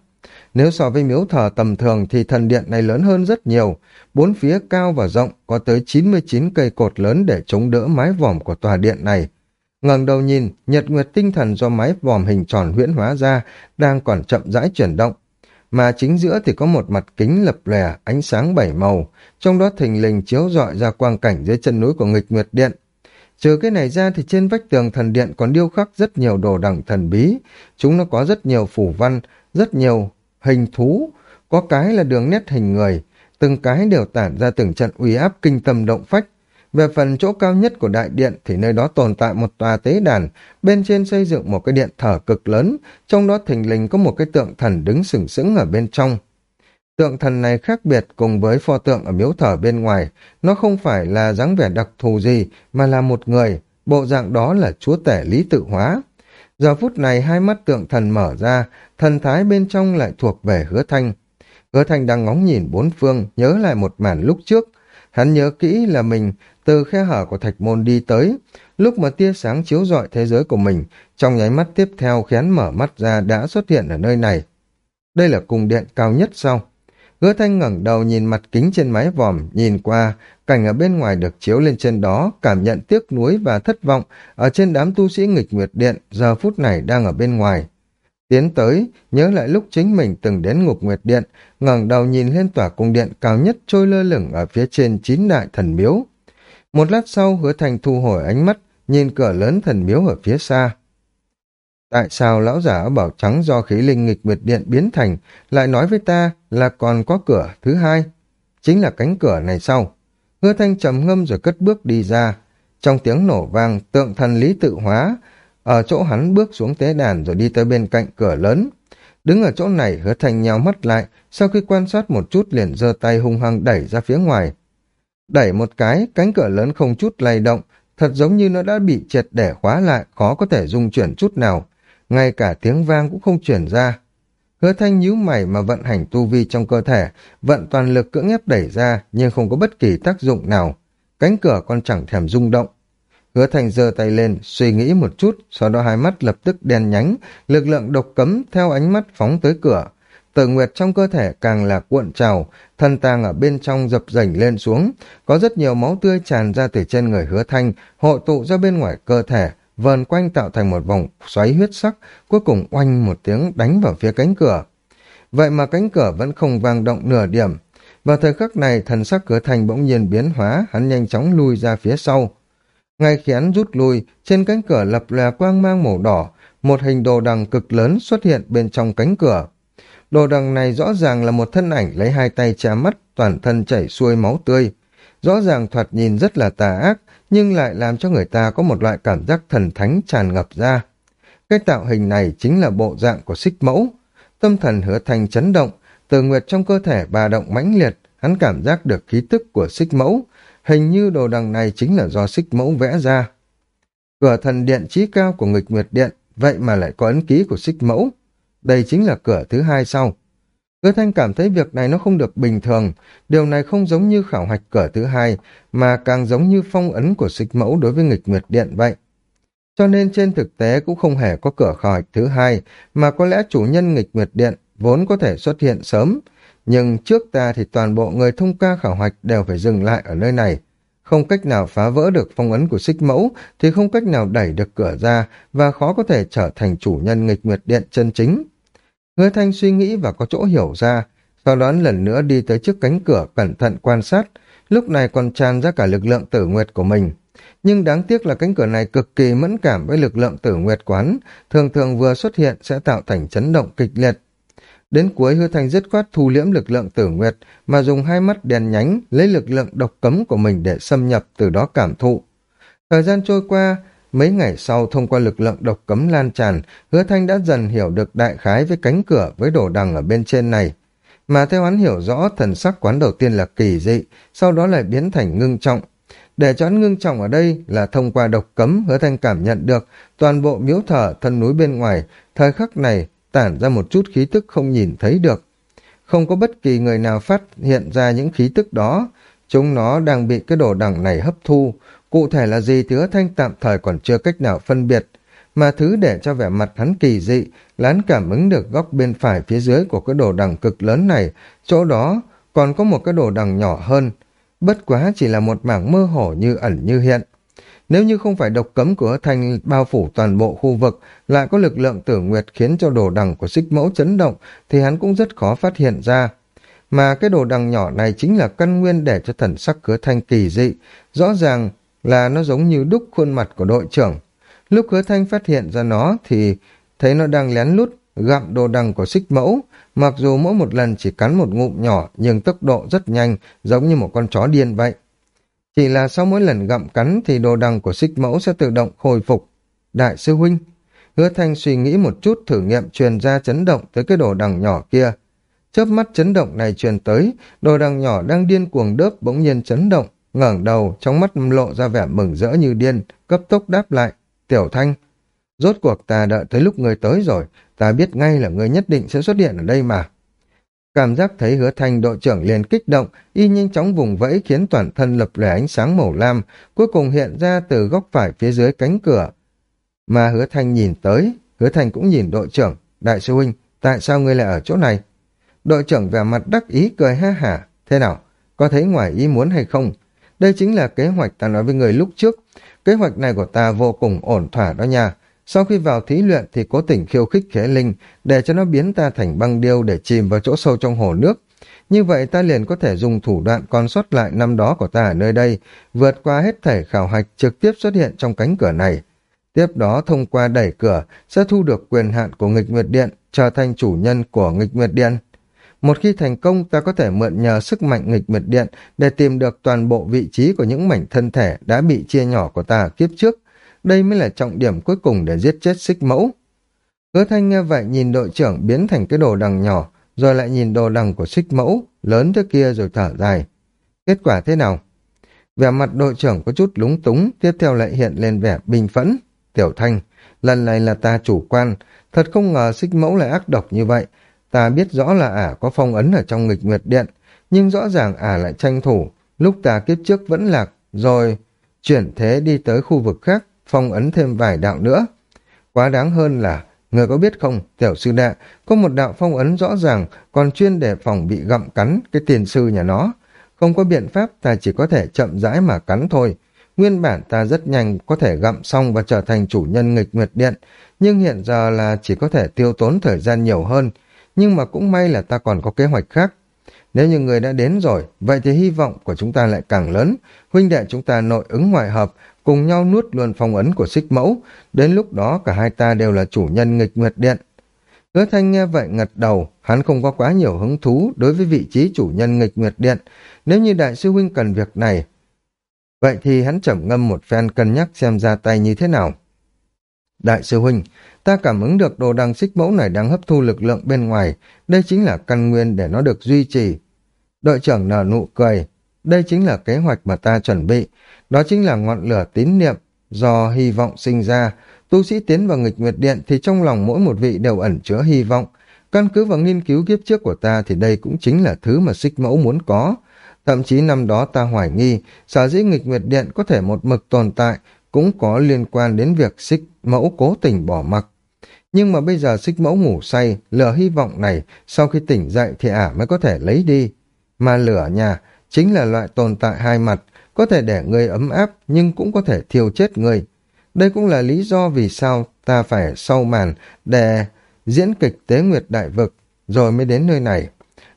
Nếu so với miếu thờ tầm thường thì thần điện này lớn hơn rất nhiều. Bốn phía cao và rộng có tới 99 cây cột lớn để chống đỡ mái vòm của tòa điện này. ngẩng đầu nhìn, nhật nguyệt tinh thần do mái vòm hình tròn huyễn hóa ra đang còn chậm rãi chuyển động. Mà chính giữa thì có một mặt kính lập lè ánh sáng bảy màu, trong đó thình lình chiếu rọi ra quang cảnh dưới chân núi của nghịch nguyệt điện. Trừ cái này ra thì trên vách tường thần điện còn điêu khắc rất nhiều đồ đằng thần bí. Chúng nó có rất nhiều phủ văn, rất nhiều hình thú, có cái là đường nét hình người, từng cái đều tản ra từng trận uy áp kinh tâm động phách. Về phần chỗ cao nhất của đại điện thì nơi đó tồn tại một tòa tế đàn, bên trên xây dựng một cái điện thờ cực lớn, trong đó thình lình có một cái tượng thần đứng sừng sững ở bên trong. Tượng thần này khác biệt cùng với pho tượng ở miếu thờ bên ngoài, nó không phải là dáng vẻ đặc thù gì, mà là một người, bộ dạng đó là chúa tể lý tự hóa. Giờ phút này hai mắt tượng thần mở ra, thần thái bên trong lại thuộc về hứa thanh. Hứa thanh đang ngóng nhìn bốn phương, nhớ lại một màn lúc trước. Hắn nhớ kỹ là mình từ khe hở của thạch môn đi tới, lúc mà tia sáng chiếu rọi thế giới của mình, trong nháy mắt tiếp theo khén mở mắt ra đã xuất hiện ở nơi này. Đây là cung điện cao nhất sau. Hứa thanh ngẩng đầu nhìn mặt kính trên mái vòm, nhìn qua, cảnh ở bên ngoài được chiếu lên trên đó, cảm nhận tiếc nuối và thất vọng ở trên đám tu sĩ nghịch nguyệt điện giờ phút này đang ở bên ngoài. Tiến tới, nhớ lại lúc chính mình từng đến ngục nguyệt điện, ngẩng đầu nhìn lên tòa cung điện cao nhất trôi lơ lửng ở phía trên chín đại thần miếu. Một lát sau, hứa thành thu hồi ánh mắt, nhìn cửa lớn thần miếu ở phía xa. Tại sao lão giả bảo trắng do khí linh nghịch nguyệt điện biến thành lại nói với ta là còn có cửa thứ hai? Chính là cánh cửa này sau. Hứa thanh trầm ngâm rồi cất bước đi ra. Trong tiếng nổ vang, tượng thần lý tự hóa, ở chỗ hắn bước xuống tế đàn rồi đi tới bên cạnh cửa lớn. Đứng ở chỗ này hứa thanh nhau mắt lại, sau khi quan sát một chút liền giơ tay hung hăng đẩy ra phía ngoài. Đẩy một cái, cánh cửa lớn không chút lay động, thật giống như nó đã bị triệt để khóa lại, khó có thể dung chuyển chút nào ngay cả tiếng vang cũng không chuyển ra. Hứa thanh nhíu mày mà vận hành tu vi trong cơ thể, vận toàn lực cưỡng ép đẩy ra nhưng không có bất kỳ tác dụng nào. Cánh cửa còn chẳng thèm rung động. Hứa thanh giơ tay lên, suy nghĩ một chút, sau đó hai mắt lập tức đen nhánh, lực lượng độc cấm theo ánh mắt phóng tới cửa. Tử nguyệt trong cơ thể càng là cuộn trào, thân tang ở bên trong dập dành lên xuống, có rất nhiều máu tươi tràn ra từ trên người hứa thanh, hội tụ ra bên ngoài cơ thể, vờn quanh tạo thành một vòng xoáy huyết sắc, cuối cùng oanh một tiếng đánh vào phía cánh cửa. Vậy mà cánh cửa vẫn không vang động nửa điểm. Vào thời khắc này, thần sắc cửa thành bỗng nhiên biến hóa, hắn nhanh chóng lui ra phía sau. Ngay khi hắn rút lui, trên cánh cửa lập lòe quang mang màu đỏ, một hình đồ đằng cực lớn xuất hiện bên trong cánh cửa. Đồ đằng này rõ ràng là một thân ảnh lấy hai tay che mắt, toàn thân chảy xuôi máu tươi rõ ràng thoạt nhìn rất là tà ác, nhưng lại làm cho người ta có một loại cảm giác thần thánh tràn ngập ra. Cái tạo hình này chính là bộ dạng của xích mẫu. Tâm thần hứa thành chấn động, từ nguyệt trong cơ thể bà động mãnh liệt, hắn cảm giác được khí tức của xích mẫu. Hình như đồ đằng này chính là do xích mẫu vẽ ra. Cửa thần điện trí cao của nghịch nguyệt điện, vậy mà lại có ấn ký của xích mẫu. Đây chính là cửa thứ hai sau. Hứa Thanh cảm thấy việc này nó không được bình thường, điều này không giống như khảo hạch cửa thứ hai, mà càng giống như phong ấn của xích mẫu đối với nghịch nguyệt điện vậy. Cho nên trên thực tế cũng không hề có cửa khảo hạch thứ hai, mà có lẽ chủ nhân nghịch nguyệt điện vốn có thể xuất hiện sớm, nhưng trước ta thì toàn bộ người thông ca khảo hạch đều phải dừng lại ở nơi này. Không cách nào phá vỡ được phong ấn của xích mẫu thì không cách nào đẩy được cửa ra và khó có thể trở thành chủ nhân nghịch nguyệt điện chân chính. Hứa Thanh suy nghĩ và có chỗ hiểu ra, sau đó lần nữa đi tới trước cánh cửa cẩn thận quan sát, lúc này còn tràn ra cả lực lượng tử nguyệt của mình. Nhưng đáng tiếc là cánh cửa này cực kỳ mẫn cảm với lực lượng tử nguyệt quán, thường thường vừa xuất hiện sẽ tạo thành chấn động kịch liệt. Đến cuối hứa thanh dứt khoát thu liễm lực lượng tử nguyệt mà dùng hai mắt đèn nhánh lấy lực lượng độc cấm của mình để xâm nhập từ đó cảm thụ. Thời gian trôi qua, Mấy ngày sau thông qua lực lượng độc cấm lan tràn, hứa thanh đã dần hiểu được đại khái với cánh cửa với đồ đằng ở bên trên này. Mà theo hắn hiểu rõ thần sắc quán đầu tiên là kỳ dị, sau đó lại biến thành ngưng trọng. Để cho hắn ngưng trọng ở đây là thông qua độc cấm hứa thanh cảm nhận được toàn bộ miếu thở thân núi bên ngoài, thời khắc này tản ra một chút khí tức không nhìn thấy được. Không có bất kỳ người nào phát hiện ra những khí tức đó, chúng nó đang bị cái đồ đằng này hấp thu, Cụ thể là gì thì hứa thanh tạm thời còn chưa cách nào phân biệt, mà thứ để cho vẻ mặt hắn kỳ dị, lán cảm ứng được góc bên phải phía dưới của cái đồ đằng cực lớn này, chỗ đó còn có một cái đồ đằng nhỏ hơn, bất quá chỉ là một mảng mơ hồ như ẩn như hiện. Nếu như không phải độc cấm của thanh bao phủ toàn bộ khu vực, lại có lực lượng tử nguyệt khiến cho đồ đằng của xích mẫu chấn động, thì hắn cũng rất khó phát hiện ra. Mà cái đồ đằng nhỏ này chính là căn nguyên để cho thần sắc cửa thanh kỳ dị. Rõ ràng là nó giống như đúc khuôn mặt của đội trưởng. Lúc hứa thanh phát hiện ra nó thì thấy nó đang lén lút gặm đồ đằng của xích mẫu, mặc dù mỗi một lần chỉ cắn một ngụm nhỏ nhưng tốc độ rất nhanh, giống như một con chó điên vậy. Chỉ là sau mỗi lần gặm cắn thì đồ đằng của xích mẫu sẽ tự động hồi phục. Đại sư huynh, hứa thanh suy nghĩ một chút thử nghiệm truyền ra chấn động tới cái đồ đằng nhỏ kia. Chớp mắt chấn động này truyền tới, đồ đằng nhỏ đang điên cuồng đớp bỗng nhiên chấn động, ngẩng đầu, trong mắt lộ ra vẻ mừng rỡ như điên, cấp tốc đáp lại. Tiểu Thanh, rốt cuộc ta đợi tới lúc người tới rồi, ta biết ngay là người nhất định sẽ xuất hiện ở đây mà. Cảm giác thấy hứa thanh đội trưởng liền kích động, y nhanh chóng vùng vẫy khiến toàn thân lập lẻ ánh sáng màu lam, cuối cùng hiện ra từ góc phải phía dưới cánh cửa. Mà hứa thanh nhìn tới, hứa thanh cũng nhìn đội trưởng, đại sư huynh, tại sao ngươi lại ở chỗ này? Đội trưởng vẻ mặt đắc ý cười ha hả, thế nào, có thấy ngoài ý muốn hay không? Đây chính là kế hoạch ta nói với người lúc trước. Kế hoạch này của ta vô cùng ổn thỏa đó nha. Sau khi vào thí luyện thì cố tình khiêu khích khế linh để cho nó biến ta thành băng điêu để chìm vào chỗ sâu trong hồ nước. Như vậy ta liền có thể dùng thủ đoạn còn sót lại năm đó của ta ở nơi đây, vượt qua hết thể khảo hạch trực tiếp xuất hiện trong cánh cửa này. Tiếp đó thông qua đẩy cửa sẽ thu được quyền hạn của nghịch nguyệt điện, trở thành chủ nhân của nghịch nguyệt điện. Một khi thành công, ta có thể mượn nhờ sức mạnh nghịch mật điện để tìm được toàn bộ vị trí của những mảnh thân thể đã bị chia nhỏ của ta kiếp trước. Đây mới là trọng điểm cuối cùng để giết chết xích mẫu. Hứa thanh nghe vậy nhìn đội trưởng biến thành cái đồ đằng nhỏ, rồi lại nhìn đồ đằng của xích mẫu, lớn thế kia rồi thở dài. Kết quả thế nào? Vẻ mặt đội trưởng có chút lúng túng, tiếp theo lại hiện lên vẻ bình phẫn. Tiểu thanh, lần này là ta chủ quan, thật không ngờ xích mẫu lại ác độc như vậy, Ta biết rõ là ả có phong ấn ở trong nghịch nguyệt điện, nhưng rõ ràng ả lại tranh thủ, lúc ta kiếp trước vẫn lạc, rồi chuyển thế đi tới khu vực khác, phong ấn thêm vài đạo nữa. Quá đáng hơn là, người có biết không, tiểu sư đệ, có một đạo phong ấn rõ ràng, còn chuyên để phòng bị gặm cắn cái tiền sư nhà nó. Không có biện pháp, ta chỉ có thể chậm rãi mà cắn thôi. Nguyên bản ta rất nhanh có thể gặm xong và trở thành chủ nhân nghịch nguyệt điện, nhưng hiện giờ là chỉ có thể tiêu tốn thời gian nhiều hơn, nhưng mà cũng may là ta còn có kế hoạch khác. Nếu như người đã đến rồi, vậy thì hy vọng của chúng ta lại càng lớn. Huynh đệ chúng ta nội ứng ngoại hợp, cùng nhau nuốt luôn phong ấn của xích mẫu. Đến lúc đó cả hai ta đều là chủ nhân nghịch nguyệt điện. Hứa thanh nghe vậy ngật đầu, hắn không có quá nhiều hứng thú đối với vị trí chủ nhân nghịch nguyệt điện. Nếu như đại sư huynh cần việc này, Vậy thì hắn chậm ngâm một phen cân nhắc xem ra tay như thế nào. Đại sư huynh, ta cảm ứng được đồ đằng xích mẫu này đang hấp thu lực lượng bên ngoài, đây chính là căn nguyên để nó được duy trì. Đội trưởng nở nụ cười, đây chính là kế hoạch mà ta chuẩn bị, đó chính là ngọn lửa tín niệm do hy vọng sinh ra. Tu sĩ tiến vào nghịch nguyệt điện thì trong lòng mỗi một vị đều ẩn chứa hy vọng. Căn cứ vào nghiên cứu kiếp trước của ta thì đây cũng chính là thứ mà xích mẫu muốn có. Thậm chí năm đó ta hoài nghi, sở dĩ nghịch nguyệt điện có thể một mực tồn tại cũng có liên quan đến việc xích mẫu cố tình bỏ mặc. Nhưng mà bây giờ xích mẫu ngủ say, lửa hy vọng này sau khi tỉnh dậy thì ả mới có thể lấy đi. Mà lửa nhà chính là loại tồn tại hai mặt, có thể để người ấm áp nhưng cũng có thể thiêu chết người. Đây cũng là lý do vì sao ta phải sau màn để diễn kịch tế nguyệt đại vực rồi mới đến nơi này.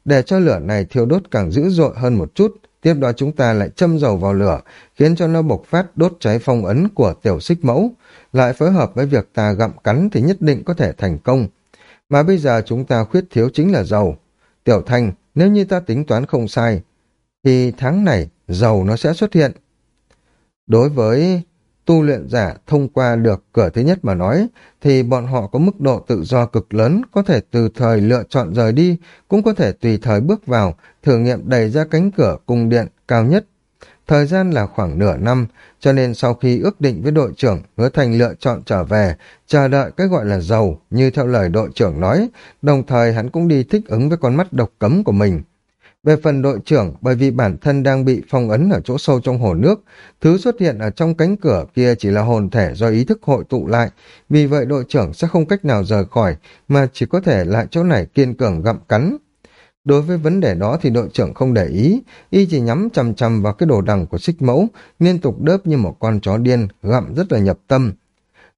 Để cho lửa này thiêu đốt càng dữ dội hơn một chút, tiếp đó chúng ta lại châm dầu vào lửa, khiến cho nó bộc phát đốt cháy phong ấn của tiểu xích mẫu, lại phối hợp với việc ta gặm cắn thì nhất định có thể thành công. Mà bây giờ chúng ta khuyết thiếu chính là dầu. Tiểu thanh, nếu như ta tính toán không sai, thì tháng này dầu nó sẽ xuất hiện. Đối với tu luyện giả thông qua được cửa thứ nhất mà nói, thì bọn họ có mức độ tự do cực lớn, có thể từ thời lựa chọn rời đi, cũng có thể tùy thời bước vào, thử nghiệm đẩy ra cánh cửa cung điện cao nhất. Thời gian là khoảng nửa năm, cho nên sau khi ước định với đội trưởng, hứa thành lựa chọn trở về, chờ đợi cái gọi là giàu, như theo lời đội trưởng nói, đồng thời hắn cũng đi thích ứng với con mắt độc cấm của mình. Về phần đội trưởng, bởi vì bản thân đang bị phong ấn ở chỗ sâu trong hồ nước, thứ xuất hiện ở trong cánh cửa kia chỉ là hồn thể do ý thức hội tụ lại, vì vậy đội trưởng sẽ không cách nào rời khỏi, mà chỉ có thể lại chỗ này kiên cường gặm cắn. Đối với vấn đề đó thì đội trưởng không để ý, y chỉ nhắm chằm chằm vào cái đồ đằng của xích mẫu, liên tục đớp như một con chó điên, gặm rất là nhập tâm.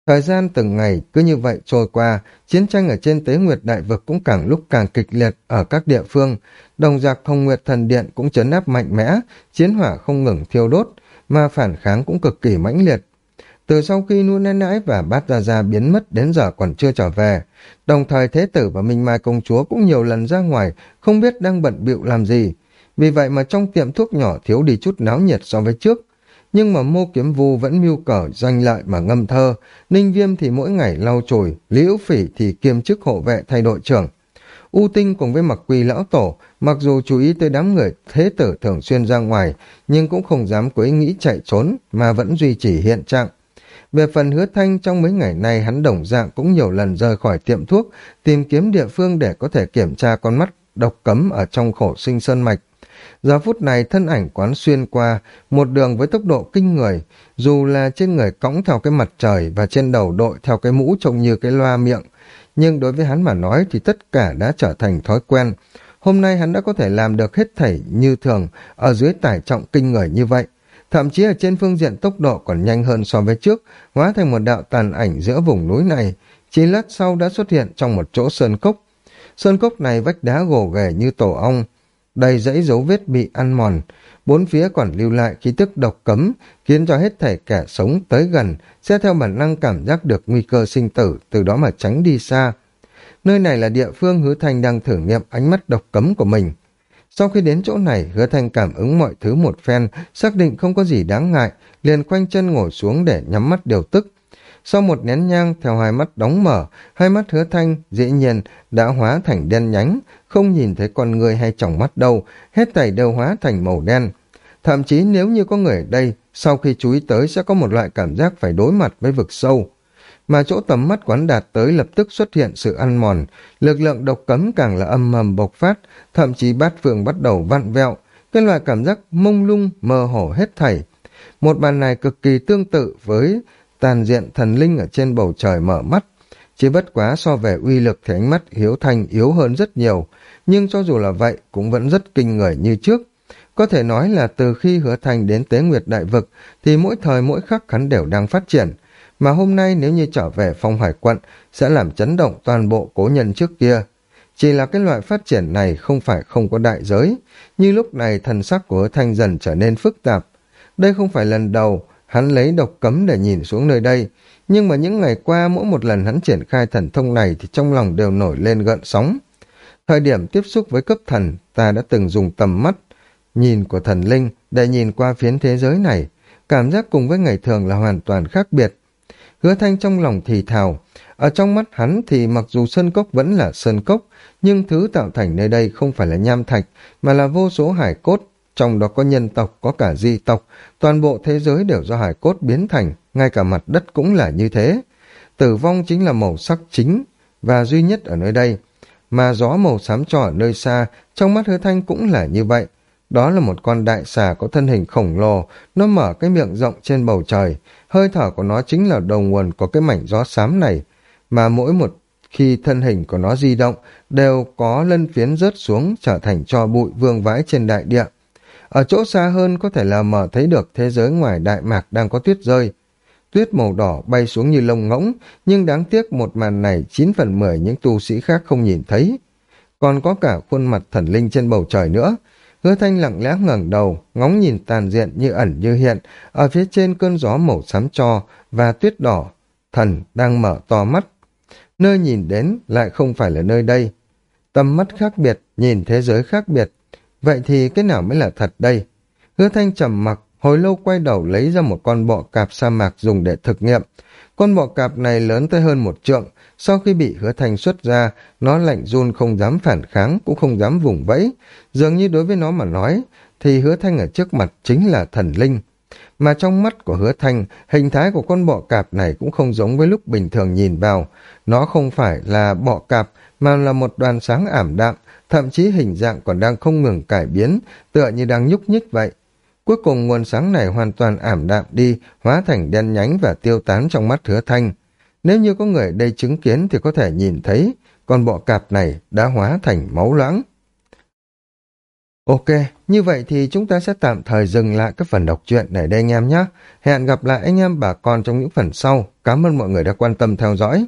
Thời gian từng ngày cứ như vậy trôi qua, chiến tranh ở trên tế nguyệt đại vực cũng càng lúc càng kịch liệt ở các địa phương. Đồng giặc thông nguyệt thần điện cũng chấn áp mạnh mẽ, chiến hỏa không ngừng thiêu đốt, mà phản kháng cũng cực kỳ mãnh liệt. Từ sau khi nu nãi nãi và bát gia gia biến mất đến giờ còn chưa trở về, đồng thời thế tử và minh mai công chúa cũng nhiều lần ra ngoài, không biết đang bận bịu làm gì. Vì vậy mà trong tiệm thuốc nhỏ thiếu đi chút náo nhiệt so với trước, nhưng mà mô kiếm vu vẫn mưu cở danh lợi mà ngâm thơ, ninh viêm thì mỗi ngày lau chùi, liễu phỉ thì kiêm chức hộ vệ thay đội trưởng. U tinh cùng với mặc quỳ lão tổ, mặc dù chú ý tới đám người thế tử thường xuyên ra ngoài, nhưng cũng không dám có ý nghĩ chạy trốn, mà vẫn duy trì hiện trạng. Về phần hứa thanh trong mấy ngày nay hắn đồng dạng cũng nhiều lần rời khỏi tiệm thuốc, tìm kiếm địa phương để có thể kiểm tra con mắt độc cấm ở trong khổ sinh sơn mạch. Giờ phút này thân ảnh quán xuyên qua một đường với tốc độ kinh người, dù là trên người cõng theo cái mặt trời và trên đầu đội theo cái mũ trông như cái loa miệng. Nhưng đối với hắn mà nói thì tất cả đã trở thành thói quen. Hôm nay hắn đã có thể làm được hết thảy như thường ở dưới tải trọng kinh người như vậy. Thậm chí ở trên phương diện tốc độ còn nhanh hơn so với trước, hóa thành một đạo tàn ảnh giữa vùng núi này. Chỉ lát sau đã xuất hiện trong một chỗ sơn cốc. Sơn cốc này vách đá gồ ghề như tổ ong, đầy dãy dấu vết bị ăn mòn, bốn phía còn lưu lại khí tức độc cấm, khiến cho hết thể kẻ sống tới gần sẽ theo bản năng cảm giác được nguy cơ sinh tử, từ đó mà tránh đi xa. Nơi này là địa phương hứa Thanh đang thử nghiệm ánh mắt độc cấm của mình. Sau khi đến chỗ này, hứa Thanh cảm ứng mọi thứ một phen, xác định không có gì đáng ngại, liền quanh chân ngồi xuống để nhắm mắt điều tức. Sau một nén nhang, theo hai mắt đóng mở, hai mắt hứa thanh, dĩ nhiên, đã hóa thành đen nhánh, không nhìn thấy con người hay tròng mắt đâu, hết thảy đều hóa thành màu đen. Thậm chí nếu như có người ở đây, sau khi chú ý tới sẽ có một loại cảm giác phải đối mặt với vực sâu. Mà chỗ tầm mắt quán đạt tới lập tức xuất hiện sự ăn mòn, lực lượng độc cấm càng là âm mầm bộc phát, thậm chí bát phượng bắt đầu vặn vẹo, cái loại cảm giác mông lung, mơ hồ hết thảy. Một bàn này cực kỳ tương tự với tàn diện thần linh ở trên bầu trời mở mắt. Chỉ bất quá so về uy lực thì ánh mắt Hiếu Thanh yếu hơn rất nhiều, nhưng cho dù là vậy cũng vẫn rất kinh người như trước. Có thể nói là từ khi hứa thành đến tế nguyệt đại vực thì mỗi thời mỗi khắc hắn đều đang phát triển, mà hôm nay nếu như trở về phong hải quận sẽ làm chấn động toàn bộ cố nhân trước kia. Chỉ là cái loại phát triển này không phải không có đại giới, như lúc này thần sắc của hứa thanh dần trở nên phức tạp. Đây không phải lần đầu hắn lấy độc cấm để nhìn xuống nơi đây, nhưng mà những ngày qua mỗi một lần hắn triển khai thần thông này thì trong lòng đều nổi lên gợn sóng. Thời điểm tiếp xúc với cấp thần, ta đã từng dùng tầm mắt, nhìn của thần linh để nhìn qua phiến thế giới này. cảm giác cùng với ngày thường là hoàn toàn khác biệt. Hứa thanh trong lòng thì thào, ở trong mắt hắn thì mặc dù sơn cốc vẫn là sơn cốc, nhưng thứ tạo thành nơi đây không phải là nham thạch, mà là vô số hải cốt, trong đó có nhân tộc, có cả di tộc, toàn bộ thế giới đều do hải cốt biến thành, ngay cả mặt đất cũng là như thế. Tử vong chính là màu sắc chính và duy nhất ở nơi đây, mà gió màu xám cho ở nơi xa, trong mắt hứa thanh cũng là như vậy. Đó là một con đại xà có thân hình khổng lồ, nó mở cái miệng rộng trên bầu trời, hơi thở của nó chính là đầu nguồn của cái mảnh gió xám này, mà mỗi một khi thân hình của nó di động đều có lân phiến rớt xuống trở thành cho bụi vương vãi trên đại địa. Ở chỗ xa hơn có thể là mở thấy được thế giới ngoài Đại Mạc đang có tuyết rơi. Tuyết màu đỏ bay xuống như lông ngỗng, nhưng đáng tiếc một màn này 9 phần 10 những tu sĩ khác không nhìn thấy. Còn có cả khuôn mặt thần linh trên bầu trời nữa. Hứa thanh lặng lẽ ngẩng đầu, ngóng nhìn tàn diện như ẩn như hiện, ở phía trên cơn gió màu xám cho và tuyết đỏ. Thần đang mở to mắt. Nơi nhìn đến lại không phải là nơi đây. Tầm mắt khác biệt, nhìn thế giới khác biệt, Vậy thì cái nào mới là thật đây? Hứa thanh trầm mặc, hồi lâu quay đầu lấy ra một con bọ cạp sa mạc dùng để thực nghiệm. Con bọ cạp này lớn tới hơn một trượng, sau khi bị hứa thanh xuất ra, nó lạnh run không dám phản kháng, cũng không dám vùng vẫy. Dường như đối với nó mà nói, thì hứa thanh ở trước mặt chính là thần linh. Mà trong mắt của hứa thanh, hình thái của con bọ cạp này cũng không giống với lúc bình thường nhìn vào. Nó không phải là bọ cạp, mà là một đoàn sáng ảm đạm, thậm chí hình dạng còn đang không ngừng cải biến, tựa như đang nhúc nhích vậy. Cuối cùng nguồn sáng này hoàn toàn ảm đạm đi, hóa thành đen nhánh và tiêu tán trong mắt hứa thanh. Nếu như có người ở đây chứng kiến thì có thể nhìn thấy, con bọ cạp này đã hóa thành máu loãng. Ok, như vậy thì chúng ta sẽ tạm thời dừng lại các phần đọc truyện này đây anh em nhé. Hẹn gặp lại anh em bà con trong những phần sau. Cảm ơn mọi người đã quan tâm theo dõi.